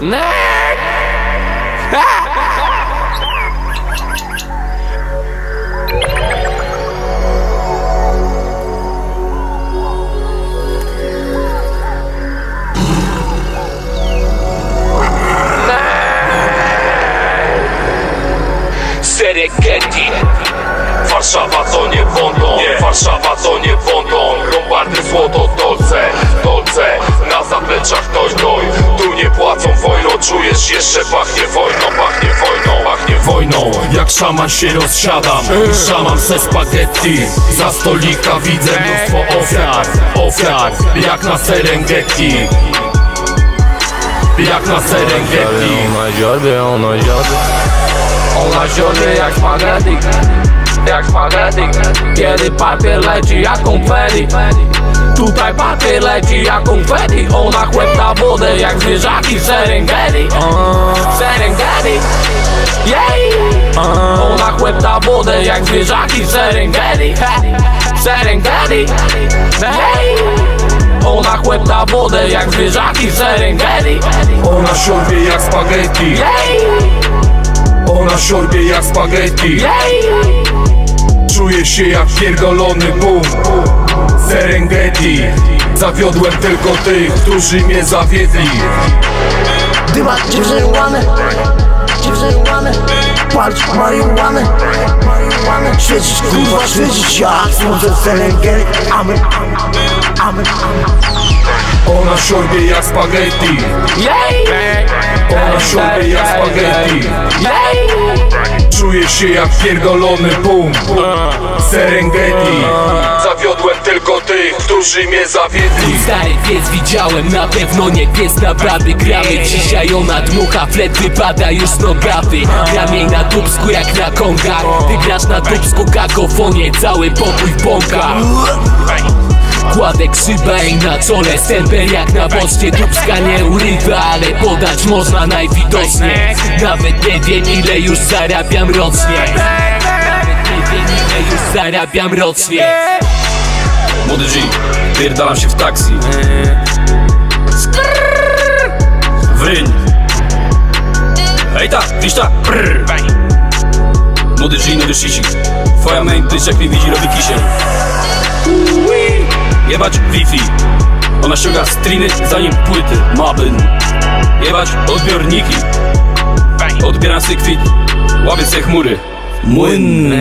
Nerd! Serengeti Warszawa to nie London Warszawa Jeszcze pachnie wojną Pachnie wojną, pachnie wojną. Jak szaman się rozsiadam Szaman se spaghetti. Za stolika widzę mnóstwo ofiar Ofiar, jak na Serengeti. Jak na Serengeti. Ona ziorbie, ona ziorbie Ona ziorbie jak spaghetti Jak spaghetti. Kiedy papier leci jak konfetti Tutaj papier leci jak konfetti Ona chłepta wodę jak zwierzaki Serengeti. Serengeti. Jej! Ona chłepta wodę jak zwierzaki Serengeti. Serengeti. Jej! Ona chłepta wodę jak zwierzaki Serengeti. Ona siorbie jak spaghetti. Jej! Ona siorbie jak spaghetti. Jej Czuję się jak pierdolony boom. Serengeti. Zawiodłem tylko tych, którzy mnie zawiedli. Dyma dziewczyny Dziewczyny Palić marihuanę Świecić kurwa świecić. Jak słońce Serengeti. Amen Amen Ona siorbie jak spaghetti. Jej! Ona siorbie jak spaghetti. Jej Czuję się jak pierdolony boom. Serengeti. Zawiodłem tylko tych, którzy mnie zawiedli. Stary pies widziałem, na pewno nie pies naprawdę gramy. Dzisiaj ona dmucha, flet wypada już z nogawy Gram jej na dubsku jak na kongach. Ty grasz na dubsku kakofonie, cały pokój w bąkach Kładę krzyba i na czole stempel jak na poczcie Dubska nie urywa, ale podać można najwidoczniej Nawet nie wiem ile już zarabiam rocznie. Nawet nie wiem ile już zarabiam rocznie. Młody G, pierdalam się w taksi. Wryń. Hej ta, widzisz ta? Młody G, nowy sisik Twoja main tyś jak mnie widzi robi kisiel Jebać Wi-Fi. Ona ściąga striny zanim płyty Mabyn Jebać odbiorniki. Odbieram sykwit. Łapię se chmury. Młyn